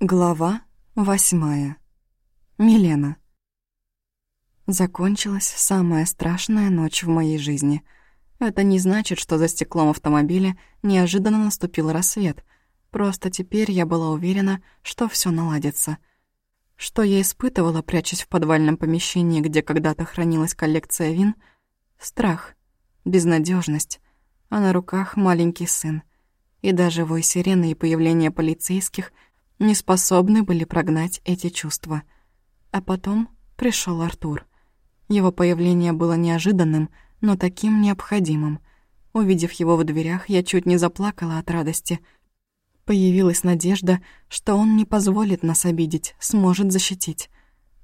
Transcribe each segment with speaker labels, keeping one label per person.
Speaker 1: Глава восьмая. Милена. Закончилась самая страшная ночь в моей жизни. Это не значит, что за стеклом автомобиля неожиданно наступил рассвет. Просто теперь я была уверена, что все наладится. Что я испытывала, прячась в подвальном помещении, где когда-то хранилась коллекция вин? Страх, безнадежность, а на руках маленький сын. И даже вой сирены и появление полицейских — не способны были прогнать эти чувства. А потом пришел Артур. Его появление было неожиданным, но таким необходимым. Увидев его в дверях, я чуть не заплакала от радости. Появилась надежда, что он не позволит нас обидеть, сможет защитить.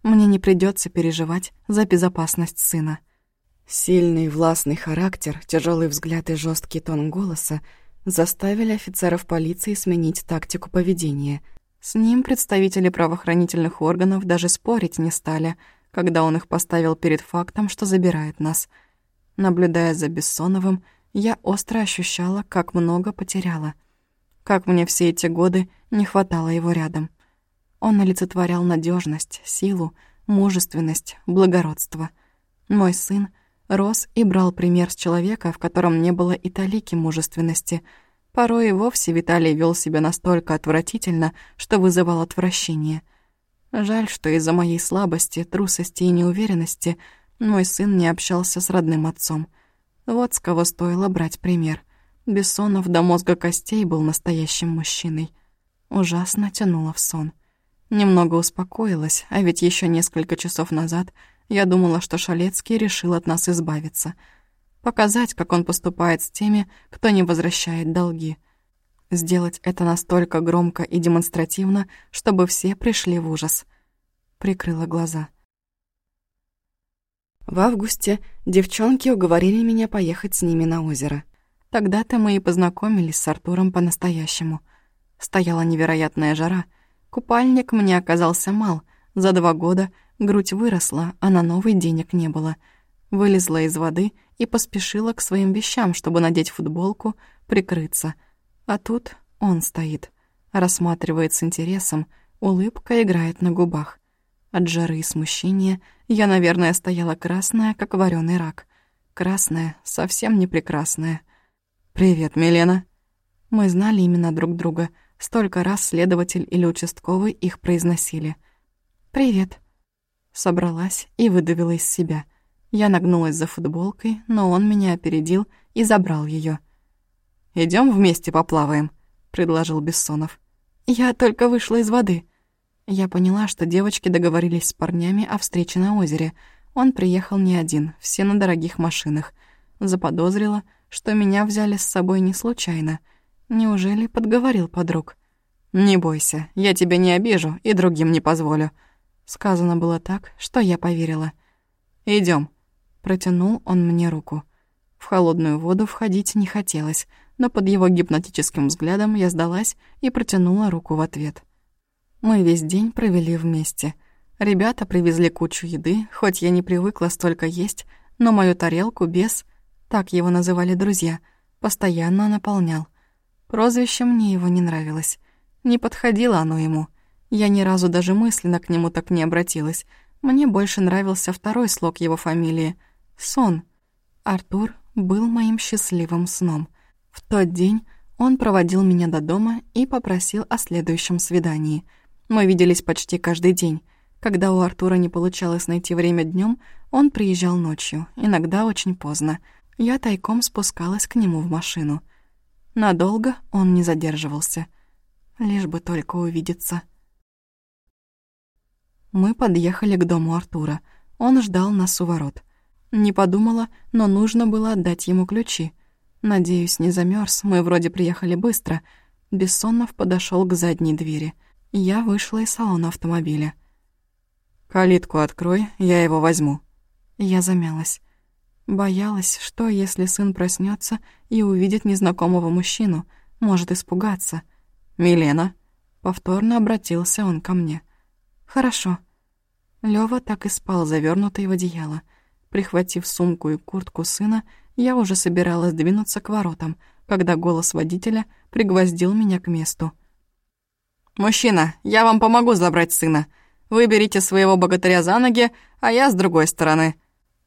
Speaker 1: Мне не придется переживать за безопасность сына. Сильный властный характер, тяжелый взгляд и жесткий тон голоса заставили офицеров полиции сменить тактику поведения — с ним представители правоохранительных органов даже спорить не стали, когда он их поставил перед фактом, что забирает нас. Наблюдая за Бессоновым, я остро ощущала, как много потеряла. Как мне все эти годы не хватало его рядом. Он олицетворял надежность, силу, мужественность, благородство. Мой сын рос и брал пример с человека, в котором не было и талики мужественности — Порой и вовсе Виталий вел себя настолько отвратительно, что вызывал отвращение. Жаль, что из-за моей слабости, трусости и неуверенности мой сын не общался с родным отцом. Вот с кого стоило брать пример. Бессонов до мозга костей был настоящим мужчиной. Ужасно тянуло в сон. Немного успокоилась, а ведь еще несколько часов назад я думала, что Шалецкий решил от нас избавиться — Показать, как он поступает с теми, кто не возвращает долги. Сделать это настолько громко и демонстративно, чтобы все пришли в ужас. Прикрыла глаза. В августе девчонки уговорили меня поехать с ними на озеро. Тогда-то мы и познакомились с Артуром по-настоящему. Стояла невероятная жара. Купальник мне оказался мал. За два года грудь выросла, а на новый денег не было — Вылезла из воды и поспешила к своим вещам, чтобы надеть футболку, прикрыться. А тут он стоит, рассматривает с интересом, улыбка играет на губах. От жары и смущения я, наверное, стояла красная, как вареный рак. Красная, совсем не прекрасная. «Привет, Милена». Мы знали имена друг друга. Столько раз следователь или участковый их произносили. «Привет». Собралась и выдавила из себя — я нагнулась за футболкой, но он меня опередил и забрал ее. Идем вместе поплаваем», — предложил Бессонов. «Я только вышла из воды». Я поняла, что девочки договорились с парнями о встрече на озере. Он приехал не один, все на дорогих машинах. Заподозрила, что меня взяли с собой не случайно. Неужели подговорил подруг? «Не бойся, я тебя не обижу и другим не позволю». Сказано было так, что я поверила. Идем. Протянул он мне руку. В холодную воду входить не хотелось, но под его гипнотическим взглядом я сдалась и протянула руку в ответ. Мы весь день провели вместе. Ребята привезли кучу еды, хоть я не привыкла столько есть, но мою тарелку без, так его называли друзья, постоянно наполнял. Прозвище мне его не нравилось. Не подходило оно ему. Я ни разу даже мысленно к нему так не обратилась. Мне больше нравился второй слог его фамилии — Сон. Артур был моим счастливым сном. В тот день он проводил меня до дома и попросил о следующем свидании. Мы виделись почти каждый день. Когда у Артура не получалось найти время днем, он приезжал ночью, иногда очень поздно. Я тайком спускалась к нему в машину. Надолго он не задерживался. Лишь бы только увидеться. Мы подъехали к дому Артура. Он ждал нас у ворот. Не подумала, но нужно было отдать ему ключи. Надеюсь, не замерз. мы вроде приехали быстро. Бессонов подошел к задней двери. Я вышла из салона автомобиля. «Калитку открой, я его возьму». Я замялась. Боялась, что если сын проснется и увидит незнакомого мужчину, может испугаться. «Милена», — повторно обратился он ко мне. «Хорошо». Лёва так и спал, завернутый в одеяло — Прихватив сумку и куртку сына, я уже собиралась двинуться к воротам, когда голос водителя пригвоздил меня к месту. «Мужчина, я вам помогу забрать сына. Вы берите своего богатыря за ноги, а я с другой стороны».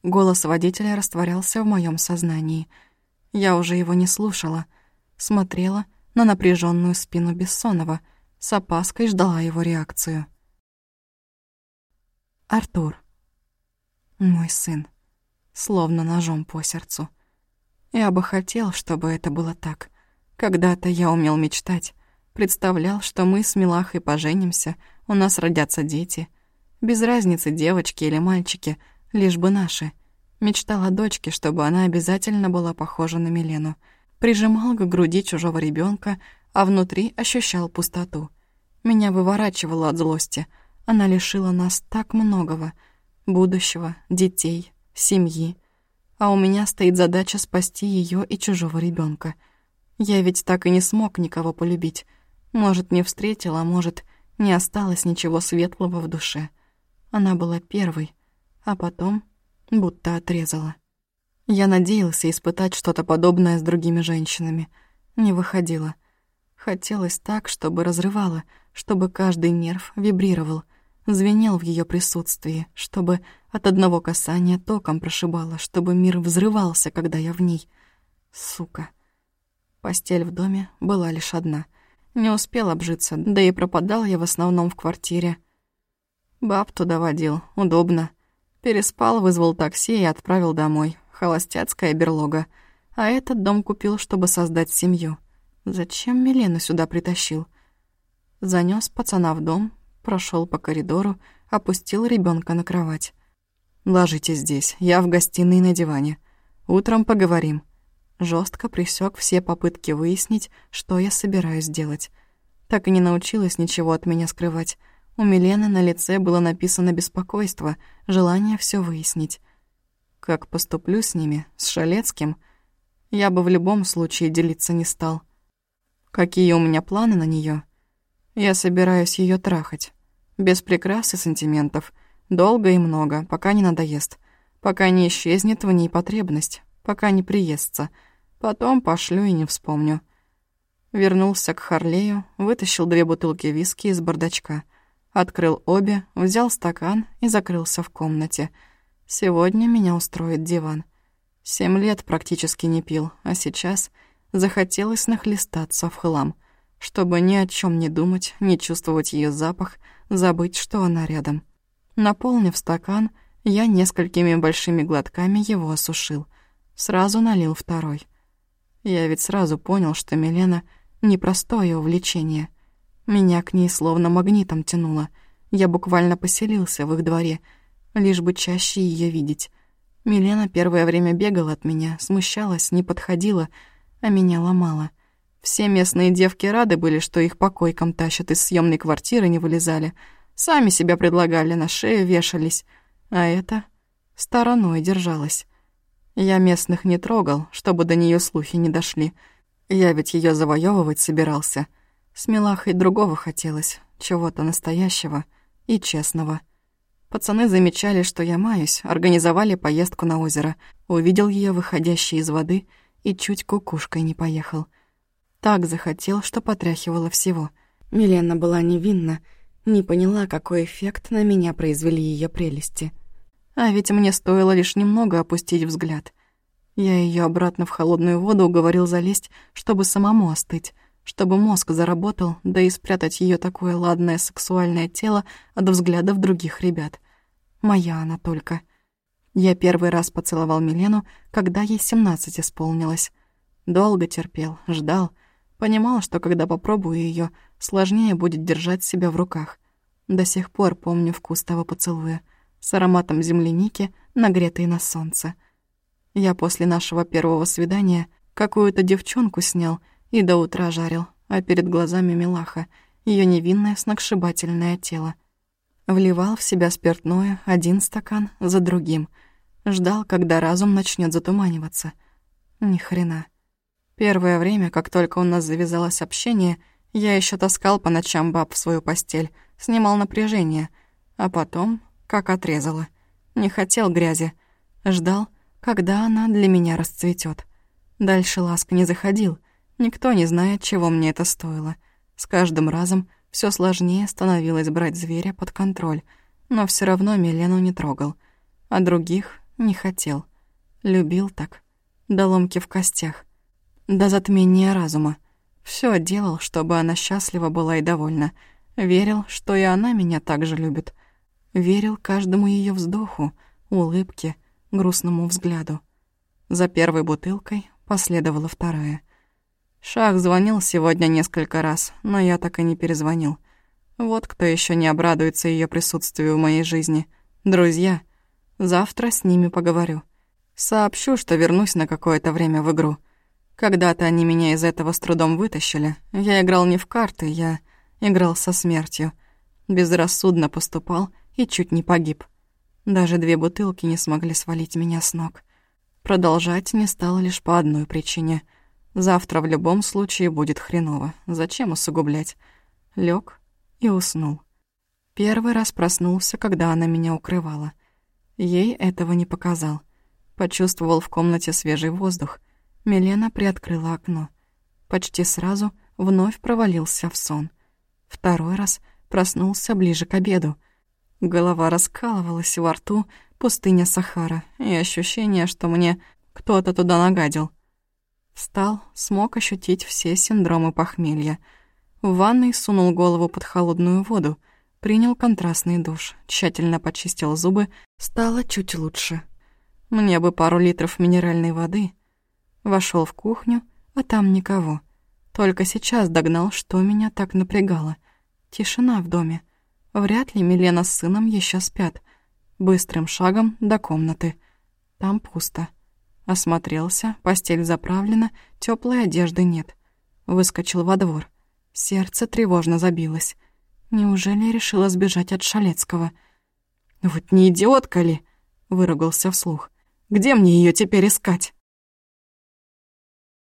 Speaker 1: Голос водителя растворялся в моем сознании. Я уже его не слушала. Смотрела на напряженную спину Бессонова, с опаской ждала его реакцию. Артур. Мой сын. Словно ножом по сердцу. Я бы хотел, чтобы это было так. Когда-то я умел мечтать. Представлял, что мы с Милахой поженимся, у нас родятся дети. Без разницы, девочки или мальчики, лишь бы наши. Мечтал о дочке, чтобы она обязательно была похожа на Милену. Прижимал к груди чужого ребенка, а внутри ощущал пустоту. Меня выворачивало от злости. Она лишила нас так многого. Будущего, детей, семьи. А у меня стоит задача спасти ее и чужого ребенка. Я ведь так и не смог никого полюбить. Может, не встретил, а может, не осталось ничего светлого в душе. Она была первой, а потом будто отрезала. Я надеялся испытать что-то подобное с другими женщинами. Не выходило. Хотелось так, чтобы разрывало, чтобы каждый нерв вибрировал, звенел в ее присутствии, чтобы от одного касания током прошибало, чтобы мир взрывался, когда я в ней. Сука. Постель в доме была лишь одна — не успел обжиться, да и пропадал я в основном в квартире. Баб туда водил, удобно. Переспал, вызвал такси и отправил домой. Холостяцкая берлога. А этот дом купил, чтобы создать семью. Зачем Милену сюда притащил? Занёс пацана в дом, прошёл по коридору, опустил ребёнка на кровать. «Ложитесь здесь, я в гостиной на диване. Утром поговорим жестко пресек все попытки выяснить, что я собираюсь делать. Так и не научилась ничего от меня скрывать. У Милены на лице было написано беспокойство, желание все выяснить. Как поступлю с ними, с Шалецким, я бы в любом случае делиться не стал. Какие у меня планы на нее? Я собираюсь ее трахать. Без прикрас и сантиментов. Долго и много, пока не надоест. Пока не исчезнет в ней потребность. Пока не приестся — Потом пошлю и не вспомню. Вернулся к Харлею, вытащил две бутылки виски из бардачка. Открыл обе, взял стакан и закрылся в комнате. Сегодня меня устроит диван. Семь лет практически не пил, а сейчас захотелось нахлестаться в хлам, чтобы ни о чем не думать, не чувствовать ее запах, забыть, что она рядом. Наполнив стакан, я несколькими большими глотками его осушил. Сразу налил второй — я ведь сразу понял, что Милена — непростое увлечение. Меня к ней словно магнитом тянуло. Я буквально поселился в их дворе, лишь бы чаще ее видеть. Милена первое время бегала от меня, смущалась, не подходила, а меня ломала. Все местные девки рады были, что их по койкам тащат из съемной квартиры, не вылезали. Сами себя предлагали, на шею вешались. А это стороной держалась. Я местных не трогал, чтобы до нее слухи не дошли. Я ведь ее завоевывать собирался. С Милахой другого хотелось, чего-то настоящего и честного. Пацаны замечали, что я маюсь, организовали поездку на озеро. Увидел ее выходящей из воды и чуть кукушкой не поехал. Так захотел, что потряхивало всего. Милена была невинна, не поняла, какой эффект на меня произвели ее прелести. А ведь мне стоило лишь немного опустить взгляд. Я ее обратно в холодную воду уговорил залезть, чтобы самому остыть, чтобы мозг заработал, да и спрятать ее такое ладное сексуальное тело от взглядов других ребят. Моя она только. Я первый раз поцеловал Милену, когда ей семнадцать исполнилось. Долго терпел, ждал. Понимал, что когда попробую ее, сложнее будет держать себя в руках. До сих пор помню вкус того поцелуя — с ароматом земляники, нагретой на солнце. Я после нашего первого свидания какую-то девчонку снял и до утра жарил, а перед глазами Милаха, ее невинное сногсшибательное тело. Вливал в себя спиртное один стакан за другим. Ждал, когда разум начнет затуманиваться. Ни хрена. Первое время, как только у нас завязалось общение, я еще таскал по ночам баб в свою постель, снимал напряжение, а потом как отрезала. Не хотел грязи. Ждал, когда она для меня расцветет. Дальше ласка не заходил. Никто не знает, чего мне это стоило. С каждым разом все сложнее становилось брать зверя под контроль, но все равно Милену не трогал, а других не хотел. Любил так, до ломки в костях, до затмения разума. Все делал, чтобы она счастлива была и довольна. Верил, что и она меня так же любит. Верил каждому ее вздоху, улыбке, грустному взгляду. За первой бутылкой последовала вторая. Шах звонил сегодня несколько раз, но я так и не перезвонил. Вот кто еще не обрадуется ее присутствию в моей жизни. Друзья. Завтра с ними поговорю. Сообщу, что вернусь на какое-то время в игру. Когда-то они меня из этого с трудом вытащили. Я играл не в карты, я играл со смертью. Безрассудно поступал и чуть не погиб. Даже две бутылки не смогли свалить меня с ног. Продолжать не стало лишь по одной причине — Завтра в любом случае будет хреново. Зачем усугублять? Лёг и уснул. Первый раз проснулся, когда она меня укрывала. Ей этого не показал. Почувствовал в комнате свежий воздух. Милена приоткрыла окно. Почти сразу вновь провалился в сон. Второй раз проснулся ближе к обеду. Голова раскалывалась во рту, пустыня Сахара, и ощущение, что мне кто-то туда нагадил. Встал, смог ощутить все синдромы похмелья. В ванной сунул голову под холодную воду, принял контрастный душ, тщательно почистил зубы, стало чуть лучше. Мне бы пару литров минеральной воды. Вошел в кухню, а там никого. Только сейчас догнал, что меня так напрягало. Тишина в доме. Вряд ли Милена с сыном еще спят. Быстрым шагом до комнаты. Там пусто. Осмотрелся, постель заправлена, теплой одежды нет. Выскочил во двор. Сердце тревожно забилось. Неужели решила сбежать от Шалецкого? «Вот не идиотка ли?» — выругался вслух. «Где мне ее теперь искать?»